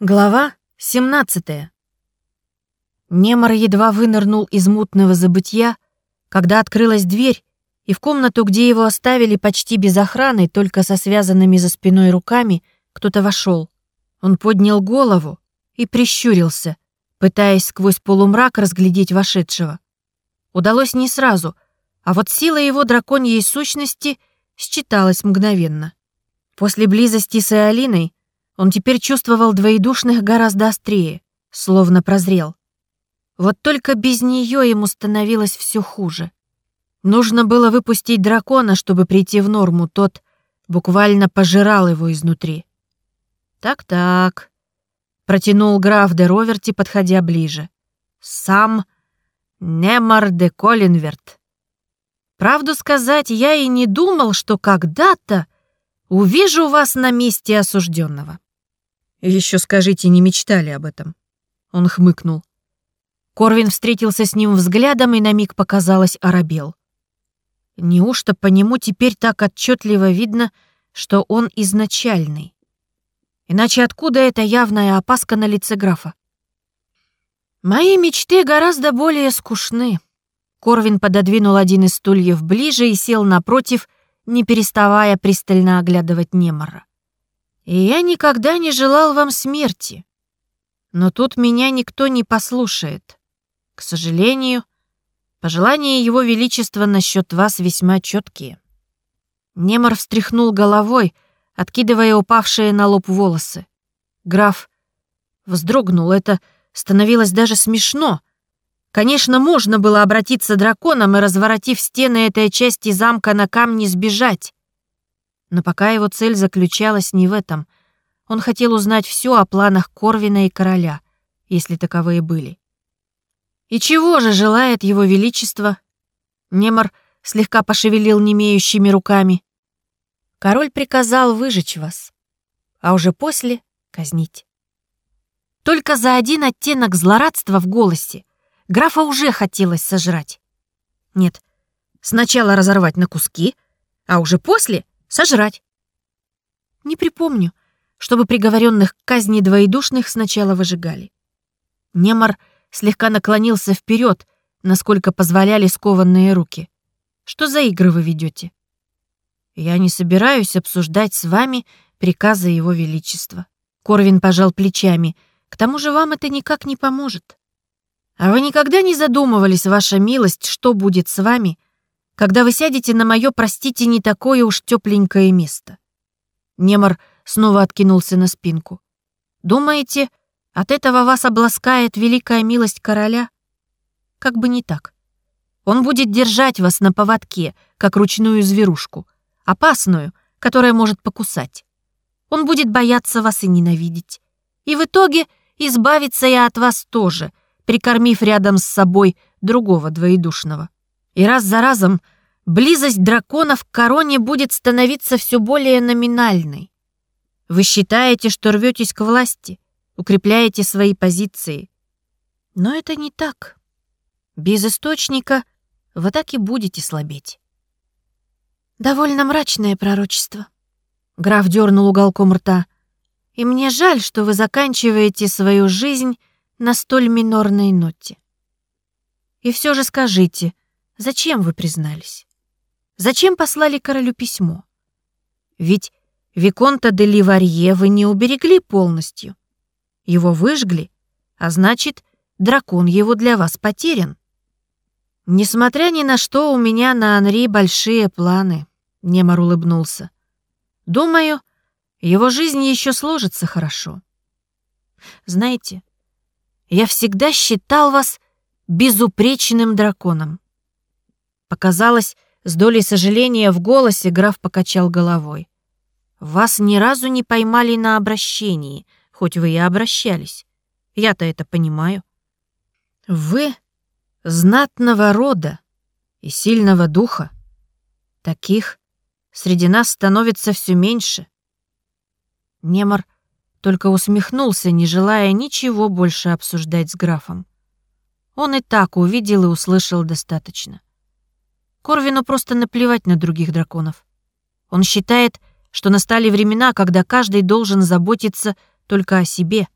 Глава 17. Немор едва вынырнул из мутного забытья, когда открылась дверь, и в комнату, где его оставили почти без охраны, только со связанными за спиной руками, кто-то вошел. Он поднял голову и прищурился, пытаясь сквозь полумрак разглядеть вошедшего. Удалось не сразу, а вот сила его драконьей сущности считалась мгновенно. После близости с Эолиной он теперь чувствовал двоедушных гораздо острее, словно прозрел. Вот только без нее ему становилось все хуже. Нужно было выпустить дракона, чтобы прийти в норму, тот буквально пожирал его изнутри. «Так-так», — протянул граф де Роверти, подходя ближе. «Сам Немар де Коллинверт. Правду сказать, я и не думал, что когда-то увижу вас на месте осужденного. Еще скажите, не мечтали об этом?» Он хмыкнул. Корвин встретился с ним взглядом и на миг показалось оробел. Неужто по нему теперь так отчетливо видно, что он изначальный? Иначе откуда эта явная опаска на лице графа? «Мои мечты гораздо более скучны». Корвин пододвинул один из стульев ближе и сел напротив, не переставая пристально оглядывать Немора. И я никогда не желал вам смерти. Но тут меня никто не послушает. К сожалению, пожелания Его Величества насчет вас весьма четкие. Немор встряхнул головой, откидывая упавшие на лоб волосы. Граф вздрогнул, это становилось даже смешно. Конечно, можно было обратиться драконом и, разворотив стены этой части замка на камни, сбежать. Но пока его цель заключалась не в этом. Он хотел узнать все о планах Корвина и короля, если таковые были. «И чего же желает его величество?» Немор слегка пошевелил немеющими руками. «Король приказал выжечь вас, а уже после казнить». Только за один оттенок злорадства в голосе графа уже хотелось сожрать. Нет, сначала разорвать на куски, а уже после Сожрать. Не припомню, чтобы приговоренных к казни двоедушных сначала выжигали. Немар слегка наклонился вперед, насколько позволяли скованные руки. Что за игры вы ведете? Я не собираюсь обсуждать с вами приказы Его Величества. Корвин пожал плечами. К тому же вам это никак не поможет. А вы никогда не задумывались, ваша милость, что будет с вами, когда вы сядете на мое, простите, не такое уж тепленькое место. Немор снова откинулся на спинку. Думаете, от этого вас обласкает великая милость короля? Как бы не так. Он будет держать вас на поводке, как ручную зверушку, опасную, которая может покусать. Он будет бояться вас и ненавидеть. И в итоге избавиться я от вас тоже, прикормив рядом с собой другого двоедушного. И раз за разом близость драконов к короне будет становиться все более номинальной. Вы считаете, что рветесь к власти, укрепляете свои позиции. Но это не так. Без источника вы так и будете слабеть. Довольно мрачное пророчество. Граф дернул уголком рта. И мне жаль, что вы заканчиваете свою жизнь на столь минорной ноте. И все же скажите, Зачем вы признались? Зачем послали королю письмо? Ведь Виконта де Ливарье вы не уберегли полностью. Его выжгли, а значит, дракон его для вас потерян. Несмотря ни на что, у меня на Анри большие планы, Немар улыбнулся. Думаю, его жизнь еще сложится хорошо. Знаете, я всегда считал вас безупречным драконом. Показалось, с долей сожаления в голосе граф покачал головой. «Вас ни разу не поймали на обращении, хоть вы и обращались. Я-то это понимаю. Вы знатного рода и сильного духа. Таких среди нас становится все меньше». Немор только усмехнулся, не желая ничего больше обсуждать с графом. Он и так увидел и услышал достаточно. Корвину просто наплевать на других драконов. Он считает, что настали времена, когда каждый должен заботиться только о себе,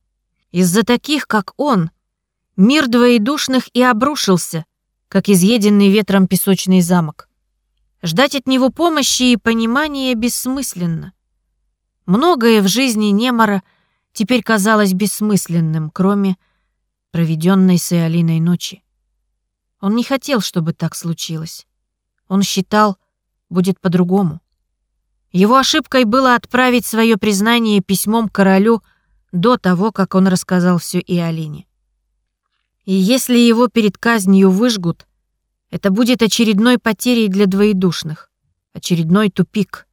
Из-за таких, как он, мир двоедушных и обрушился, как изъеденный ветром песочный замок. Ждать от него помощи и понимания бессмысленно. Многое в жизни Немора теперь казалось бессмысленным, кроме проведенной с Иолиной ночи. Он не хотел, чтобы так случилось. Он считал, будет по-другому. Его ошибкой было отправить свое признание письмом королю до того, как он рассказал все и Алине. И если его перед казнью выжгут, это будет очередной потерей для двоедушных, очередной тупик.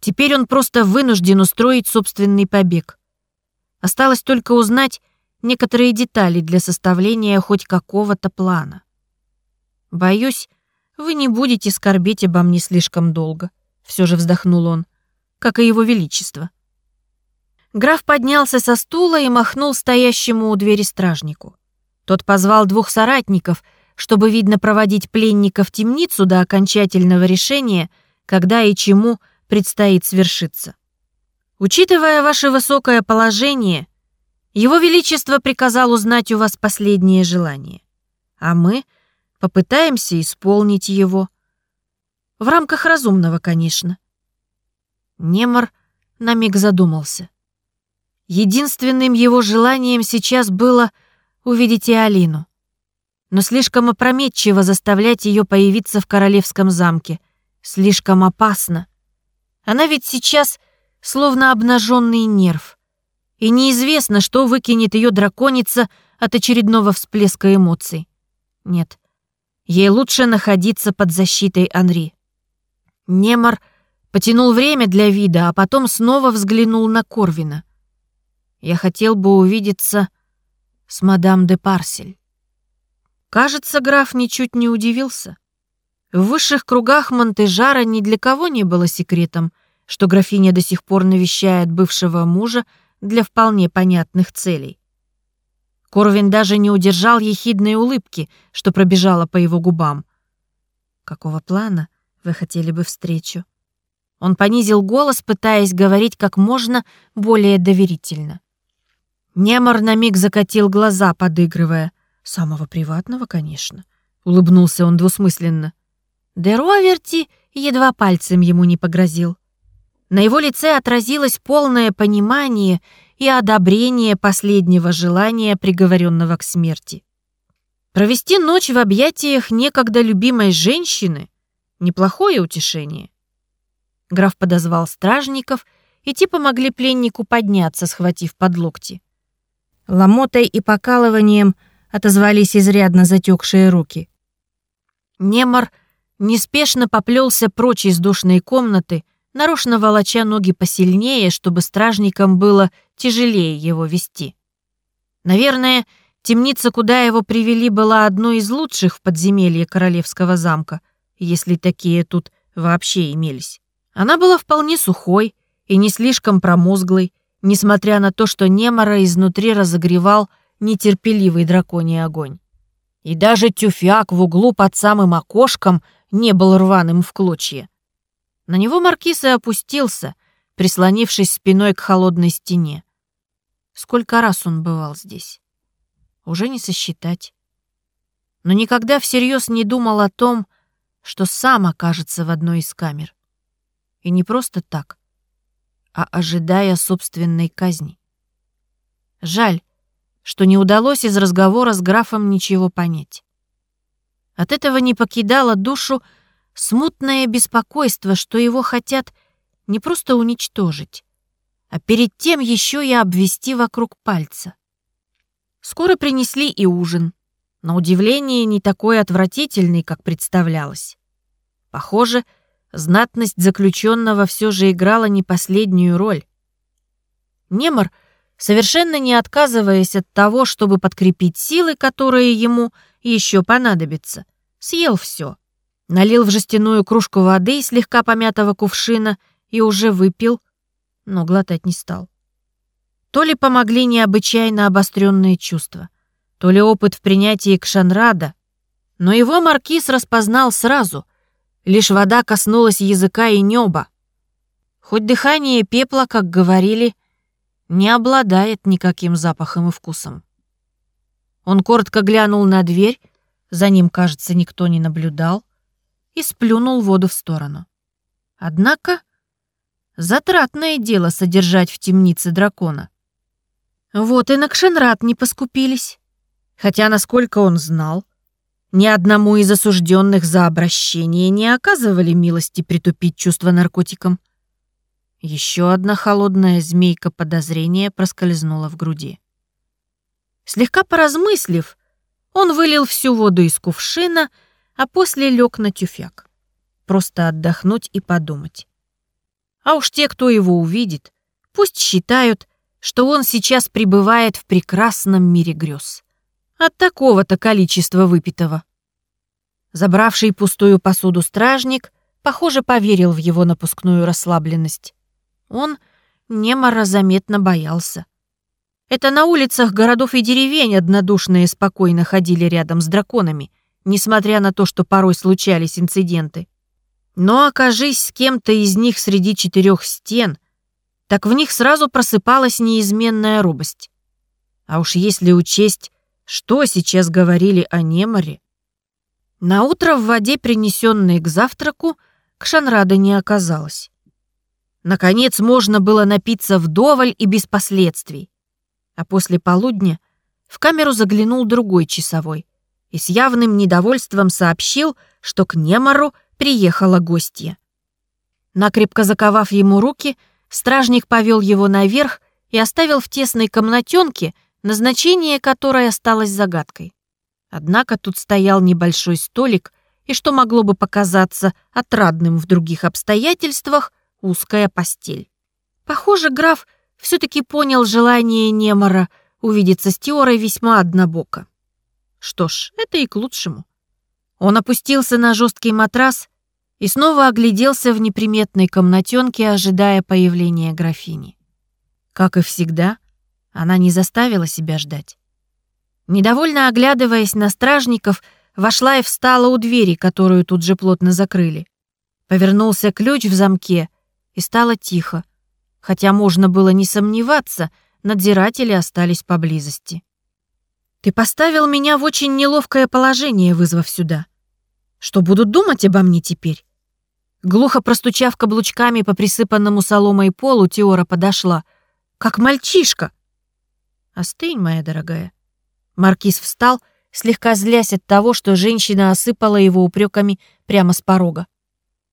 Теперь он просто вынужден устроить собственный побег. Осталось только узнать некоторые детали для составления хоть какого-то плана. Боюсь, вы не будете скорбеть обо мне слишком долго все же вздохнул он, как и его величество. Граф поднялся со стула и махнул стоящему у двери стражнику. Тот позвал двух соратников, чтобы, видно, проводить пленника в темницу до окончательного решения, когда и чему предстоит свершиться. Учитывая ваше высокое положение, его Величество приказал узнать у вас последнее желание, а мы попытаемся исполнить его. В рамках разумного, конечно. Немор на миг задумался. Единственным его желанием сейчас было увидеть Алину. Но слишком опрометчиво заставлять ее появиться в королевском замке. Слишком опасно. Она ведь сейчас словно обнаженный нерв. И неизвестно, что выкинет ее драконица от очередного всплеска эмоций. Нет, ей лучше находиться под защитой Анри. Немар потянул время для вида, а потом снова взглянул на Корвина. Я хотел бы увидеться с мадам де Парсель. Кажется, граф ничуть не удивился. В высших кругах Монтежара ни для кого не было секретом, что графиня до сих пор навещает бывшего мужа для вполне понятных целей. Корвин даже не удержал ехидной улыбки, что пробежала по его губам. Какого плана вы хотели бы встречу?» Он понизил голос, пытаясь говорить как можно более доверительно. Немор на миг закатил глаза, подыгрывая. «Самого приватного, конечно», — улыбнулся он двусмысленно. Де Роверти едва пальцем ему не погрозил. На его лице отразилось полное понимание и одобрение последнего желания приговоренного к смерти. Провести ночь в объятиях некогда любимой женщины — Неплохое утешение. Граф подозвал стражников, и те помогли пленнику подняться, схватив под локти. Ломотой и покалыванием отозвались изрядно затекшие руки. Немор неспешно поплелся прочь из душной комнаты, нарочно волоча ноги посильнее, чтобы стражникам было тяжелее его вести. Наверное, темница, куда его привели, была одной из лучших в подземелье королевского замка, если такие тут вообще имелись. Она была вполне сухой и не слишком промозглой, несмотря на то, что Немора изнутри разогревал нетерпеливый драконий огонь. И даже тюфяк в углу под самым окошком не был рваным в клочья. На него маркиз и опустился, прислонившись спиной к холодной стене. Сколько раз он бывал здесь? Уже не сосчитать. Но никогда всерьез не думал о том, что сам окажется в одной из камер. И не просто так, а ожидая собственной казни. Жаль, что не удалось из разговора с графом ничего понять. От этого не покидало душу смутное беспокойство, что его хотят не просто уничтожить, а перед тем еще и обвести вокруг пальца. Скоро принесли и ужин. На удивление, не такой отвратительный, как представлялось. Похоже, знатность заключенного все же играла не последнюю роль. Немор, совершенно не отказываясь от того, чтобы подкрепить силы, которые ему еще понадобятся, съел все. Налил в жестяную кружку воды из слегка помятого кувшина и уже выпил, но глотать не стал. То ли помогли необычайно обостренные чувства, то ли опыт в принятии Кшанрада, но его маркиз распознал сразу, Лишь вода коснулась языка и неба. Хоть дыхание пепла, как говорили, не обладает никаким запахом и вкусом. Он коротко глянул на дверь, за ним, кажется, никто не наблюдал, и сплюнул воду в сторону. Однако затратное дело содержать в темнице дракона. Вот и на Кшенрат не поскупились. Хотя, насколько он знал, ни одному из осужденных за обращение не оказывали милости притупить чувство наркотикам. Еще одна холодная змейка подозрения проскользнула в груди. Слегка поразмыслив, он вылил всю воду из кувшина, а после лег на тюфяк. Просто отдохнуть и подумать. А уж те, кто его увидит, пусть считают, что он сейчас пребывает в прекрасном мире грез. От такого-то количества выпитого. Забравший пустую посуду стражник, похоже, поверил в его напускную расслабленность. Он немало заметно боялся. Это на улицах городов и деревень однодушные спокойно ходили рядом с драконами, несмотря на то, что порой случались инциденты. Но окажись с кем-то из них среди четырех стен, так в них сразу просыпалась неизменная робость. А уж если учесть, что сейчас говорили о Неморе... На утро в воде, принесенной к завтраку, Кшанрада не оказалось. Наконец можно было напиться вдоволь и без последствий. А после полудня в камеру заглянул другой часовой и с явным недовольством сообщил, что к Немару приехала гостья. Накрепко заковав ему руки, стражник повел его наверх и оставил в тесной комнатенке, назначение которой осталось загадкой. Однако тут стоял небольшой столик, и что могло бы показаться отрадным в других обстоятельствах, узкая постель. Похоже, граф все-таки понял желание Немора увидеться с Теорой весьма однобоко. Что ж, это и к лучшему. Он опустился на жесткий матрас и снова огляделся в неприметной комнатенке, ожидая появления графини. Как и всегда, она не заставила себя ждать. Недовольно оглядываясь на стражников, вошла и встала у двери, которую тут же плотно закрыли. Повернулся ключ в замке, и стало тихо, хотя можно было не сомневаться, надзиратели остались поблизости. «Ты поставил меня в очень неловкое положение, вызвав сюда. Что будут думать обо мне теперь?» Глухо простучав каблучками по присыпанному соломой полу, Теора подошла. «Как мальчишка!» «Остынь, моя дорогая». Маркиз встал, слегка злясь от того, что женщина осыпала его упреками прямо с порога.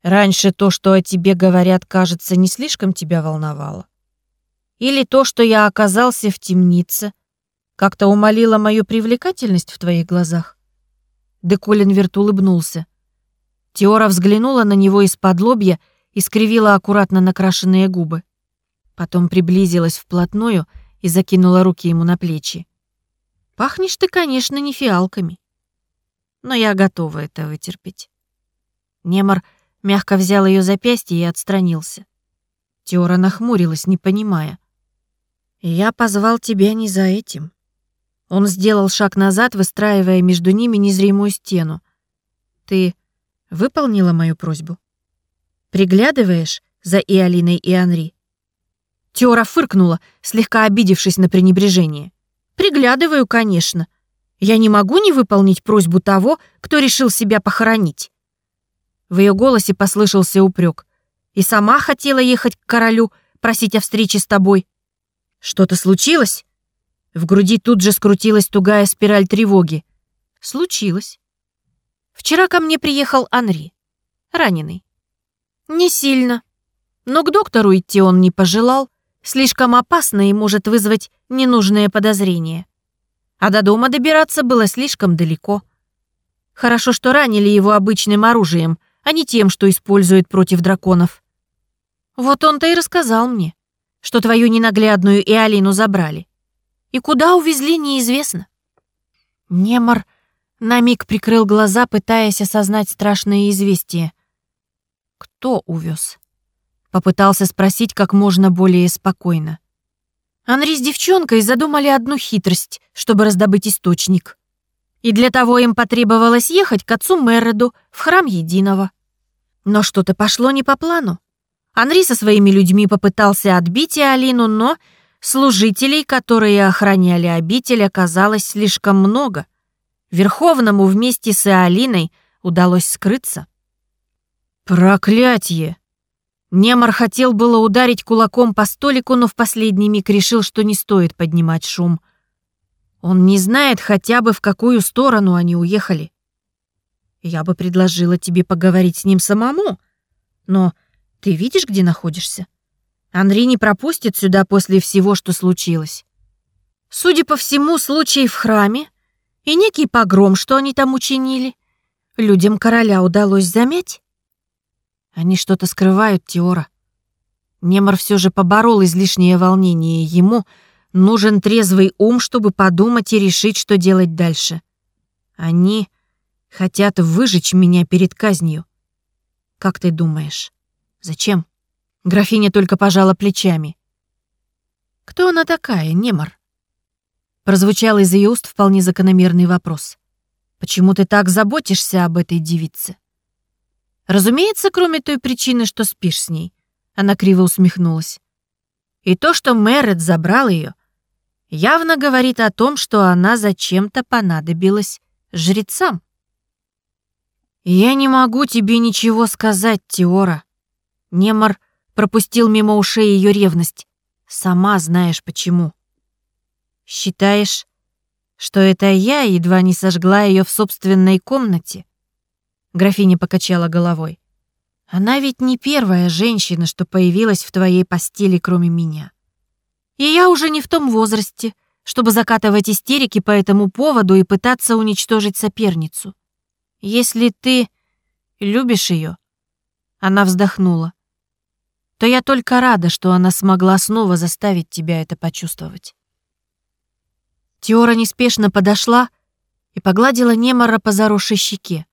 Раньше то, что о тебе говорят, кажется, не слишком тебя волновало. Или то, что я оказался в темнице, как-то умолило мою привлекательность в твоих глазах? Деколинверт улыбнулся. Теора взглянула на него из-под лобья и скривила аккуратно накрашенные губы. Потом приблизилась вплотную и закинула руки ему на плечи. «Пахнешь ты, конечно, не фиалками. Но я готова это вытерпеть». Немор мягко взял ее запястье и отстранился. Теора нахмурилась, не понимая. «Я позвал тебя не за этим». Он сделал шаг назад, выстраивая между ними незримую стену. «Ты выполнила мою просьбу? Приглядываешь за Иолиной и Анри?» Теора фыркнула, слегка обидевшись на пренебрежение. «Приглядываю, конечно. Я не могу не выполнить просьбу того, кто решил себя похоронить». В ее голосе послышался упрек. «И сама хотела ехать к королю, просить о встрече с тобой». «Что-то случилось?» В груди тут же скрутилась тугая спираль тревоги. «Случилось. Вчера ко мне приехал Анри, раненый. Не сильно, но к доктору идти он не пожелал, слишком опасно и может вызвать ненужные подозрения. А до дома добираться было слишком далеко. Хорошо, что ранили его обычным оружием, а не тем, что использует против драконов. Вот он-то и рассказал мне, что твою ненаглядную и Алину забрали. И куда увезли, неизвестно. Немор на миг прикрыл глаза, пытаясь осознать страшное известие. Кто увез? Попытался спросить как можно более спокойно. Анри с девчонкой задумали одну хитрость, чтобы раздобыть источник. И для того им потребовалось ехать к отцу Мереду в храм Единого. Но что-то пошло не по плану. Анри со своими людьми попытался отбить Алину, но служителей, которые охраняли обитель, оказалось слишком много. Верховному вместе с Иолиной удалось скрыться. Проклятье! Немар хотел было ударить кулаком по столику, но в последний миг решил, что не стоит поднимать шум. Он не знает хотя бы, в какую сторону они уехали. Я бы предложила тебе поговорить с ним самому, но ты видишь, где находишься? Анри не пропустит сюда после всего, что случилось. Судя по всему, случай в храме и некий погром, что они там учинили, людям короля удалось замять. Они что-то скрывают, Теора. Немор все же поборол излишнее волнение. Ему нужен трезвый ум, чтобы подумать и решить, что делать дальше. Они хотят выжечь меня перед казнью. Как ты думаешь, зачем? Графиня только пожала плечами. Кто она такая, Немор? Прозвучал из ее уст вполне закономерный вопрос. Почему ты так заботишься об этой девице? Разумеется, кроме той причины, что спишь с ней. Она криво усмехнулась. И то, что Мэрит забрал ее, явно говорит о том, что она зачем-то понадобилась жрецам. «Я не могу тебе ничего сказать, Теора». Немар пропустил мимо ушей ее ревность. «Сама знаешь почему». «Считаешь, что это я едва не сожгла ее в собственной комнате?» Графиня покачала головой. Она ведь не первая женщина, что появилась в твоей постели, кроме меня. И я уже не в том возрасте, чтобы закатывать истерики по этому поводу и пытаться уничтожить соперницу. Если ты любишь ее, она вздохнула, то я только рада, что она смогла снова заставить тебя это почувствовать. Теора неспешно подошла и погладила Немора по заросшей щеке.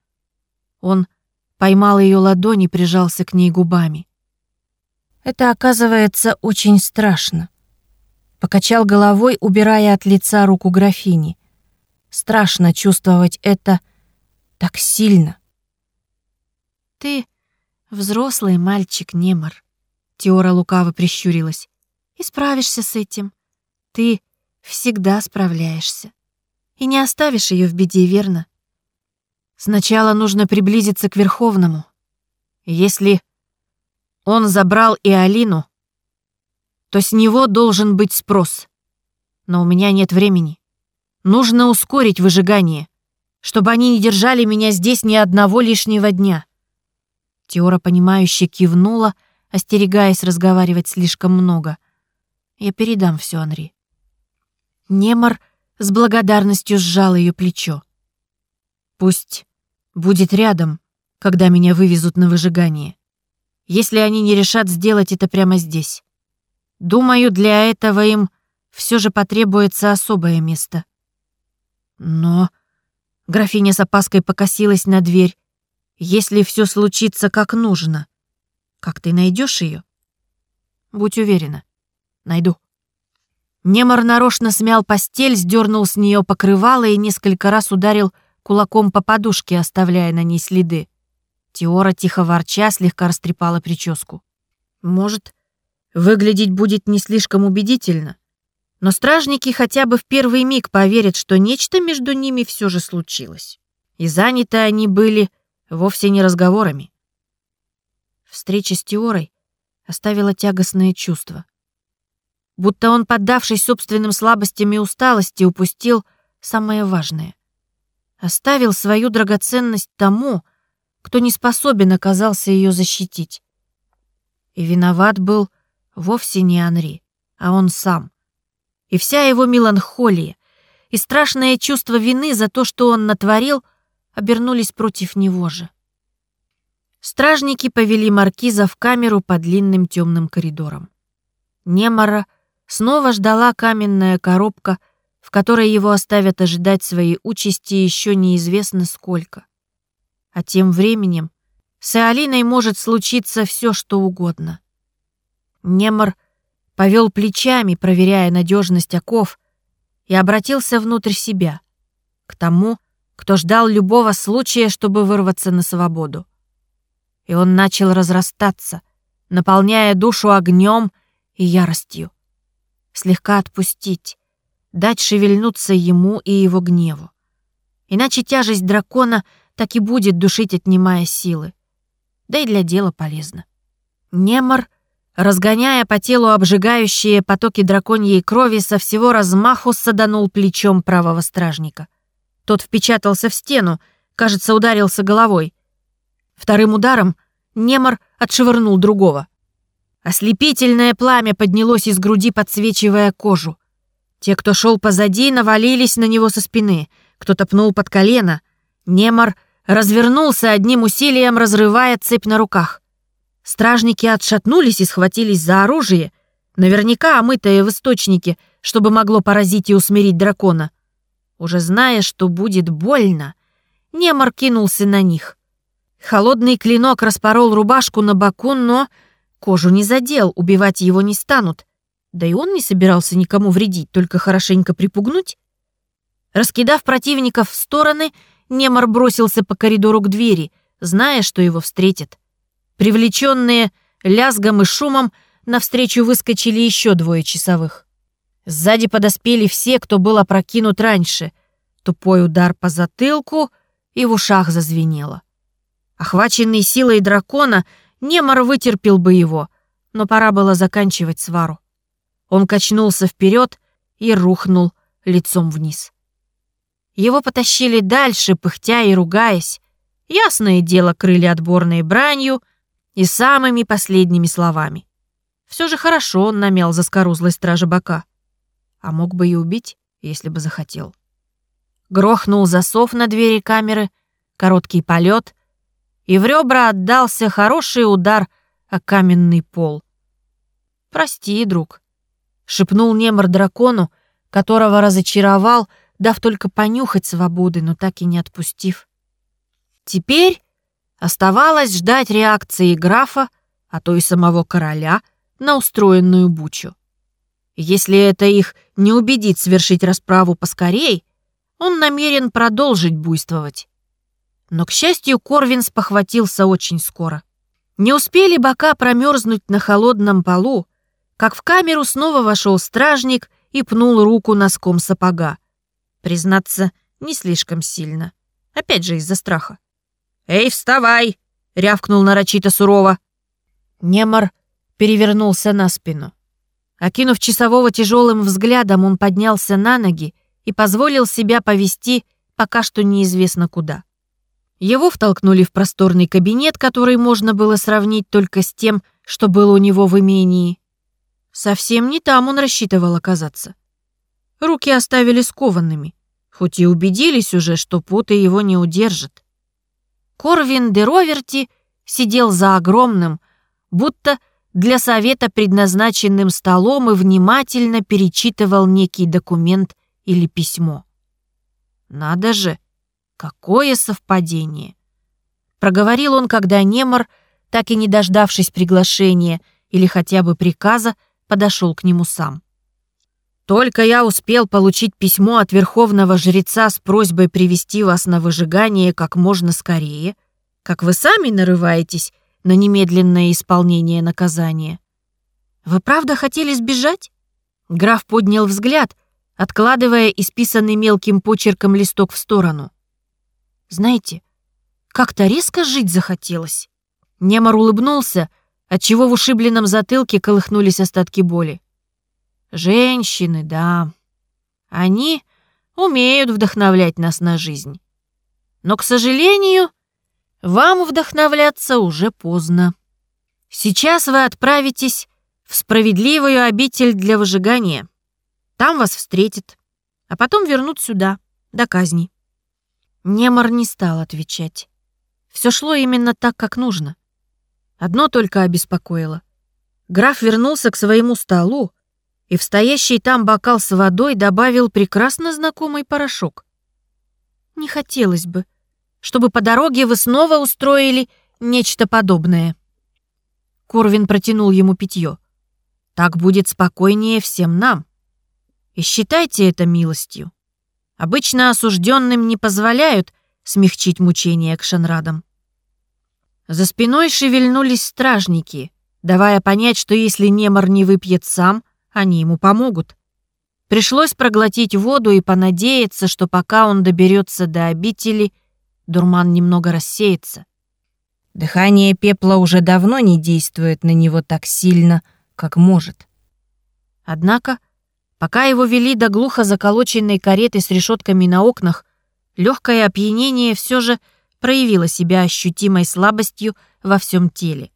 Он поймал ее ладонь и прижался к ней губами. Это, оказывается, очень страшно. Покачал головой, убирая от лица руку графини. Страшно чувствовать это так сильно. Ты взрослый мальчик, Немор. Теора лукаво прищурилась. И справишься с этим. Ты всегда справляешься. И не оставишь ее в беде, верно? Сначала нужно приблизиться к Верховному. Если он забрал и Алину, то с него должен быть спрос. Но у меня нет времени. Нужно ускорить выжигание, чтобы они не держали меня здесь ни одного лишнего дня. Теора, понимающе кивнула, остерегаясь разговаривать слишком много. Я передам все Анри. Немор с благодарностью сжал ее плечо. Пусть будет рядом, когда меня вывезут на выжигание. Если они не решат сделать это прямо здесь. Думаю, для этого им все же потребуется особое место. Но... Графиня с опаской покосилась на дверь. Если все случится как нужно, как ты найдешь ее? Будь уверена, найду. Немор нарочно смял постель, сдернул с нее покрывало и несколько раз ударил кулаком по подушке, оставляя на ней следы. Теора, тихо ворча, слегка растрепала прическу. Может, выглядеть будет не слишком убедительно, но стражники хотя бы в первый миг поверят, что нечто между ними все же случилось. И заняты они были вовсе не разговорами. Встреча с Теорой оставила тягостное чувство. Будто он, поддавшись собственным слабостям и усталости, упустил самое важное оставил свою драгоценность тому, кто не способен оказался ее защитить. И виноват был вовсе не Анри, а он сам. И вся его меланхолия, и страшное чувство вины за то, что он натворил, обернулись против него же. Стражники повели маркиза в камеру по длинным темным коридорам. Немора снова ждала каменная коробка — в которой его оставят ожидать своей участи еще неизвестно сколько. А тем временем с Алиной может случиться все, что угодно. Немор повел плечами, проверяя надежность оков, и обратился внутрь себя, к тому, кто ждал любого случая, чтобы вырваться на свободу. И он начал разрастаться, наполняя душу огнем и яростью. слегка отпустить, дать шевельнуться ему и его гневу. Иначе тяжесть дракона так и будет душить, отнимая силы. Да и для дела полезно. Немор, разгоняя по телу обжигающие потоки драконьей крови, со всего размаху саданул плечом правого стражника. Тот впечатался в стену, кажется, ударился головой. Вторым ударом Немор отшвырнул другого. Ослепительное пламя поднялось из груди, подсвечивая кожу. Те, кто шел позади, навалились на него со спины. Кто-то пнул под колено. Немор развернулся одним усилием, разрывая цепь на руках. Стражники отшатнулись и схватились за оружие, наверняка омытое в источнике, чтобы могло поразить и усмирить дракона. Уже зная, что будет больно, Немор кинулся на них. Холодный клинок распорол рубашку на боку, но кожу не задел, убивать его не станут. Да и он не собирался никому вредить, только хорошенько припугнуть. Раскидав противников в стороны, Немор бросился по коридору к двери, зная, что его встретят. Привлеченные лязгом и шумом, навстречу выскочили еще двое часовых. Сзади подоспели все, кто был опрокинут раньше. Тупой удар по затылку, и в ушах зазвенело. Охваченный силой дракона, Немор вытерпел бы его, но пора было заканчивать свару. Он качнулся вперед и рухнул лицом вниз. Его потащили дальше, пыхтя и ругаясь. Ясное дело, крыли отборной бранью и самыми последними словами. Все же хорошо он намял заскорузлой стражи бока. А мог бы и убить, если бы захотел. Грохнул засов на двери камеры, короткий полет, и в ребра отдался хороший удар о каменный пол. «Прости, друг», — шепнул Немор дракону, которого разочаровал, — дав только понюхать свободы, но так и не отпустив. Теперь оставалось ждать реакции графа, а то и самого короля, на устроенную бучу. Если это их не убедит свершить расправу поскорей, он намерен продолжить буйствовать. Но, к счастью, Корвин спохватился очень скоро. Не успели бока промерзнуть на холодном полу, как в камеру снова вошел стражник и пнул руку носком сапога. Признаться, не слишком сильно. Опять же из-за страха. «Эй, вставай!» — рявкнул нарочито сурово. Немор перевернулся на спину. Окинув часового тяжелым взглядом, он поднялся на ноги и позволил себя повести пока что неизвестно куда. Его втолкнули в просторный кабинет, который можно было сравнить только с тем, что было у него в имении. Совсем не там он рассчитывал оказаться. Руки оставили скованными, хоть и убедились уже, что путы его не удержат. Корвин де Роверти сидел за огромным, будто для совета предназначенным столом и внимательно перечитывал некий документ или письмо. Надо же, какое совпадение! Проговорил он, когда Немор, так и не дождавшись приглашения или хотя бы приказа, подошел к нему сам. Только я успел получить письмо от верховного жреца с просьбой привести вас на выжигание как можно скорее, как вы сами нарываетесь на немедленное исполнение наказания. Вы правда хотели сбежать? Граф поднял взгляд, откладывая исписанный мелким почерком листок в сторону. Знаете, как-то резко жить захотелось. Немор улыбнулся, отчего в ушибленном затылке колыхнулись остатки боли. Женщины, да. Они умеют вдохновлять нас на жизнь. Но, к сожалению, вам вдохновляться уже поздно. Сейчас вы отправитесь в справедливую обитель для выжигания. Там вас встретят, а потом вернут сюда, до казни. Немор не стал отвечать. Все шло именно так, как нужно. Одно только обеспокоило. Граф вернулся к своему столу, и в стоящий там бокал с водой добавил прекрасно знакомый порошок. Не хотелось бы, чтобы по дороге вы снова устроили нечто подобное. Корвин протянул ему питье. Так будет спокойнее всем нам. И считайте это милостью. Обычно осужденным не позволяют смягчить мучения к шанрадам. За спиной шевельнулись стражники, давая понять, что если Немор не выпьет сам, они ему помогут. Пришлось проглотить воду и понадеяться, что пока он доберется до обители, дурман немного рассеется. Дыхание пепла уже давно не действует на него так сильно, как может. Однако, пока его вели до глухо заколоченной кареты с решетками на окнах, легкое опьянение все же проявило себя ощутимой слабостью во всем теле.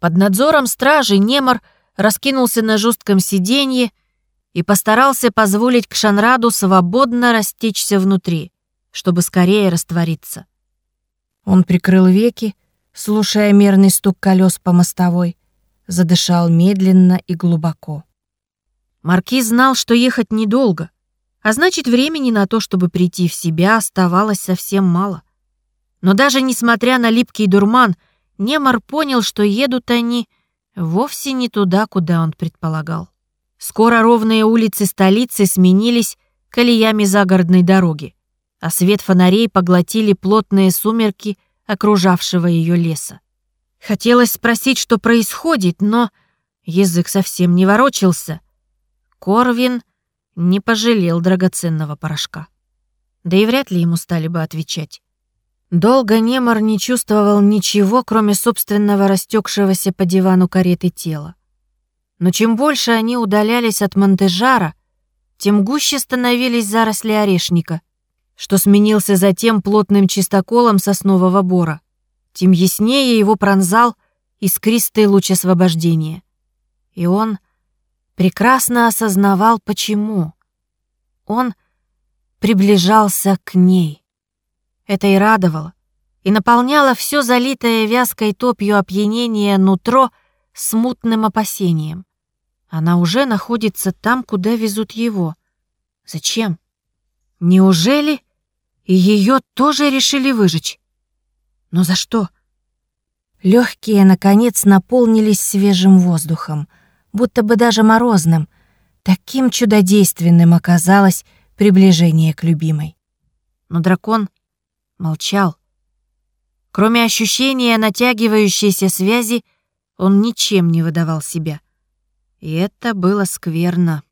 Под надзором стражи Немор раскинулся на жестком сиденье и постарался позволить Кшанраду свободно растечься внутри, чтобы скорее раствориться. Он прикрыл веки, слушая мерный стук колес по мостовой, задышал медленно и глубоко. Маркиз знал, что ехать недолго, а значит, времени на то, чтобы прийти в себя, оставалось совсем мало. Но даже несмотря на липкий дурман, Немар понял, что едут они вовсе не туда, куда он предполагал. Скоро ровные улицы столицы сменились колеями загородной дороги, а свет фонарей поглотили плотные сумерки — окружавшего ее леса. Хотелось спросить, что происходит, но язык совсем не ворочался. Корвин не пожалел драгоценного порошка. Да и вряд ли ему стали бы отвечать. Долго Немор не чувствовал ничего, кроме собственного растекшегося по дивану кареты тела. Но чем больше они удалялись от Монтежара, тем гуще становились заросли орешника — что сменился затем плотным чистоколом соснового бора. Тем яснее его пронзал искристый луч освобождения. И он прекрасно осознавал, почему. Он приближался к ней. Это и радовало, и наполняло все залитое вязкой топью опьянение нутро смутным опасением. Она уже находится там, куда везут его. Зачем? Неужели и ее тоже решили выжечь. Но за что? Легкие, наконец, наполнились свежим воздухом, будто бы даже морозным. Таким чудодейственным оказалось приближение к любимой. Но дракон молчал. Кроме ощущения натягивающейся связи, он ничем не выдавал себя. И это было скверно.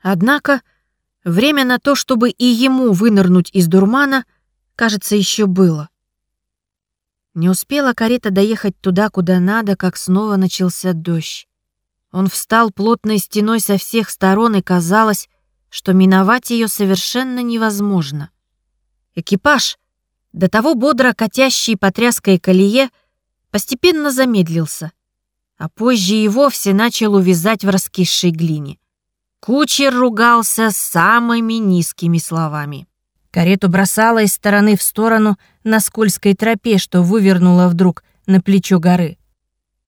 Однако Время на то, чтобы и ему вынырнуть из дурмана, кажется, еще было. Не успела карета доехать туда, куда надо, как снова начался дождь. Он встал плотной стеной со всех сторон, и казалось, что миновать ее совершенно невозможно. Экипаж, до того бодро катящий по тряской колее, постепенно замедлился, а позже и вовсе начал увязать в раскисшей глине. Кучер ругался самыми низкими словами. Карету бросала из стороны в сторону на скользкой тропе, что вывернула вдруг на плечо горы.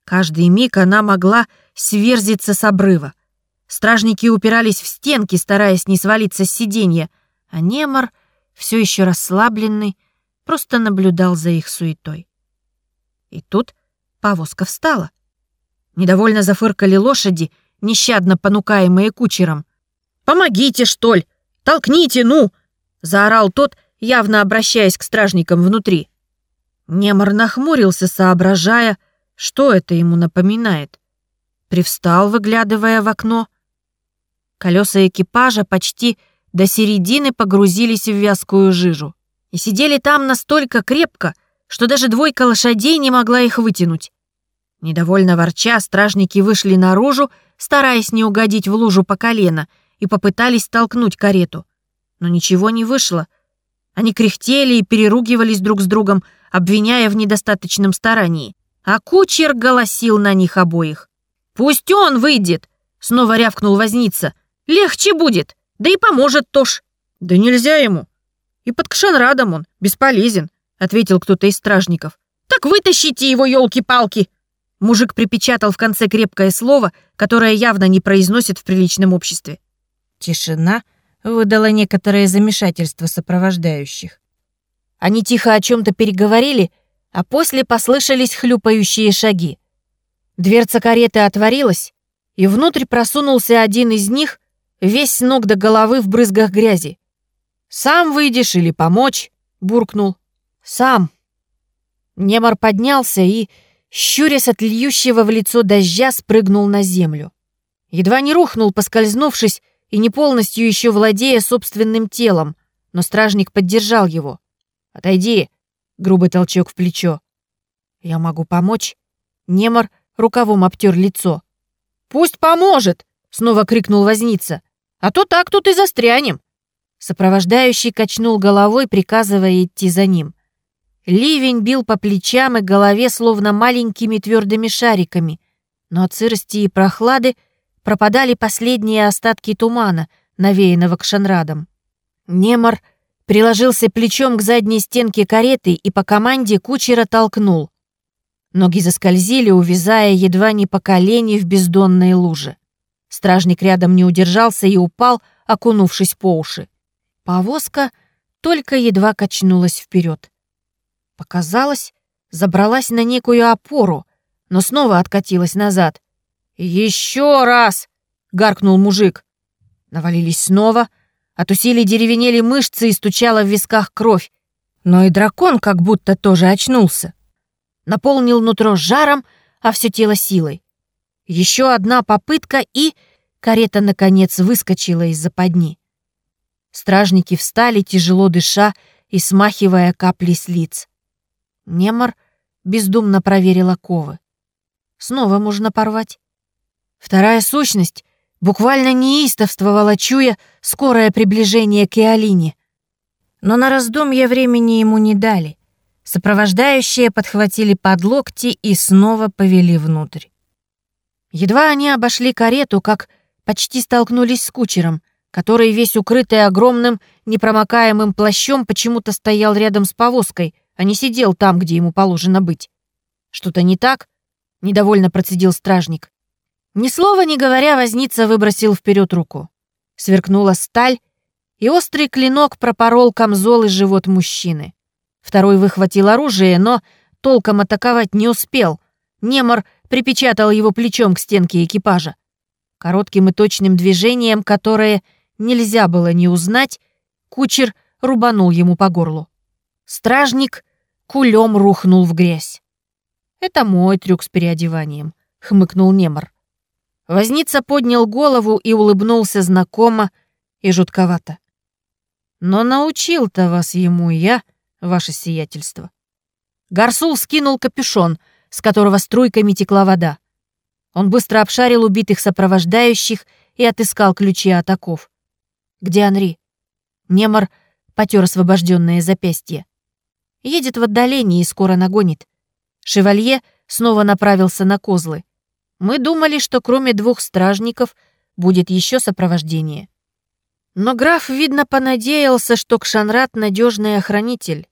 Каждый миг она могла сверзиться с обрыва. Стражники упирались в стенки, стараясь не свалиться с сиденья, а Немор, все еще расслабленный, просто наблюдал за их суетой. И тут повозка встала. Недовольно зафыркали лошади — нещадно понукаемые кучером. «Помогите, что ли! Толкните, ну!» — заорал тот, явно обращаясь к стражникам внутри. Немор нахмурился, соображая, что это ему напоминает. Привстал, выглядывая в окно. Колеса экипажа почти до середины погрузились в вязкую жижу и сидели там настолько крепко, что даже двойка лошадей не могла их вытянуть. Недовольно ворча, стражники вышли наружу стараясь не угодить в лужу по колено, и попытались толкнуть карету. Но ничего не вышло. Они кряхтели и переругивались друг с другом, обвиняя в недостаточном старании. А кучер голосил на них обоих. «Пусть он выйдет!» — снова рявкнул возница. «Легче будет, да и поможет тоже». «Да нельзя ему. И под кшанрадом он бесполезен», — ответил кто-то из стражников. «Так вытащите его, елки-палки!» Мужик припечатал в конце крепкое слово, которое явно не произносит в приличном обществе. Тишина выдала некоторое замешательство сопровождающих. Они тихо о чем то переговорили, а после послышались хлюпающие шаги. Дверца кареты отворилась, и внутрь просунулся один из них, весь с ног до головы в брызгах грязи. «Сам выйдешь или помочь?» — буркнул. «Сам». Немар поднялся и, щурясь от льющего в лицо дождя, спрыгнул на землю. Едва не рухнул, поскользнувшись и не полностью еще владея собственным телом, но стражник поддержал его. «Отойди!» — грубый толчок в плечо. «Я могу помочь?» Немор рукавом обтер лицо. «Пусть поможет!» — снова крикнул возница. «А то так тут и застрянем!» Сопровождающий качнул головой, приказывая идти за ним. Ливень бил по плечам и голове, словно маленькими твердыми шариками, но от сырости и прохлады пропадали последние остатки тумана, навеянного кшанрадом. Немор приложился плечом к задней стенке кареты и по команде кучера толкнул. Ноги заскользили, увязая едва не по колени в бездонные лужи. Стражник рядом не удержался и упал, окунувшись по уши. Повозка только едва качнулась вперед. Показалось, забралась на некую опору, но снова откатилась назад. «Еще раз!» — гаркнул мужик. Навалились снова, от усилий деревенели мышцы и стучала в висках кровь. Но и дракон как будто тоже очнулся. Наполнил нутро жаром, а все тело силой. Еще одна попытка, и карета, наконец, выскочила из западни. Стражники встали, тяжело дыша и смахивая капли с лиц. Немор бездумно проверила ковы. Снова можно порвать. Вторая сущность буквально неистовствовала, чуя скорое приближение к Иолине. Но на раздумье времени ему не дали. Сопровождающие подхватили под локти и снова повели внутрь. Едва они обошли карету, как почти столкнулись с кучером, который, весь укрытый огромным непромокаемым плащом, почему-то стоял рядом с повозкой — а не сидел там, где ему положено быть. Что-то не так? Недовольно процедил стражник. Ни слова не говоря, возница выбросил вперед руку. Сверкнула сталь, и острый клинок пропорол камзол и живот мужчины. Второй выхватил оружие, но толком атаковать не успел. Немор припечатал его плечом к стенке экипажа. Коротким и точным движением, которое нельзя было не узнать, кучер рубанул ему по горлу. Стражник кулем рухнул в грязь. «Это мой трюк с переодеванием», — хмыкнул Немор. Возница поднял голову и улыбнулся знакомо и жутковато. «Но научил-то вас ему я, ваше сиятельство». Гарсул скинул капюшон, с которого струйками текла вода. Он быстро обшарил убитых сопровождающих и отыскал ключи от оков. «Где Анри?» Немор потер освобожденное запястье. Едет в отдалении и скоро нагонит. Шевалье снова направился на козлы. Мы думали, что кроме двух стражников будет еще сопровождение. Но граф, видно, понадеялся, что Кшанрат — надежный охранитель.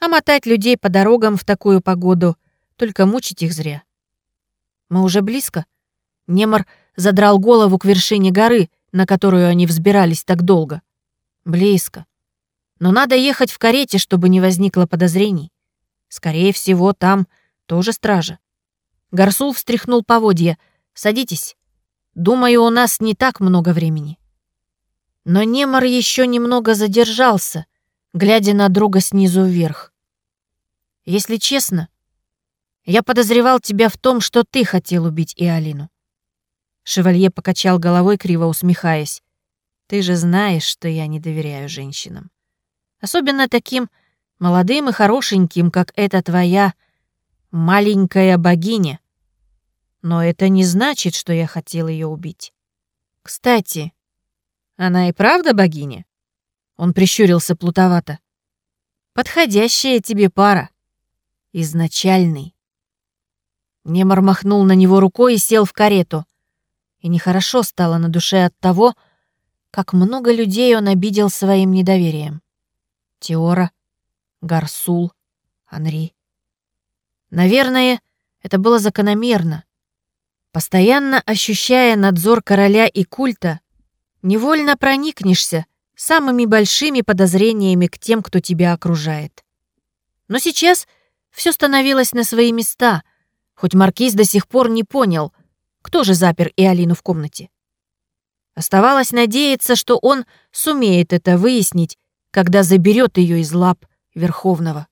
А мотать людей по дорогам в такую погоду — только мучить их зря. Мы уже близко. Немор задрал голову к вершине горы, на которую они взбирались так долго. Близко. Но надо ехать в карете, чтобы не возникло подозрений. Скорее всего, там тоже стража. Гарсул встряхнул поводья. «Садитесь. Думаю, у нас не так много времени». Но Немор еще немного задержался, глядя на друга снизу вверх. «Если честно, я подозревал тебя в том, что ты хотел убить Иолину». Шевалье покачал головой, криво усмехаясь. «Ты же знаешь, что я не доверяю женщинам». Особенно таким молодым и хорошеньким, как эта твоя маленькая богиня. Но это не значит, что я хотел ее убить. Кстати, она и правда богиня? Он прищурился плутовато. Подходящая тебе пара. Изначальный. Немор махнул на него рукой и сел в карету. И нехорошо стало на душе от того, как много людей он обидел своим недоверием. Теора, Гарсул, Анри. Наверное, это было закономерно. Постоянно ощущая надзор короля и культа, невольно проникнешься самыми большими подозрениями к тем, кто тебя окружает. Но сейчас все становилось на свои места, хоть маркиз до сих пор не понял, кто же запер и Алину в комнате. Оставалось надеяться, что он сумеет это выяснить когда заберет ее из лап Верховного.